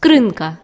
скринка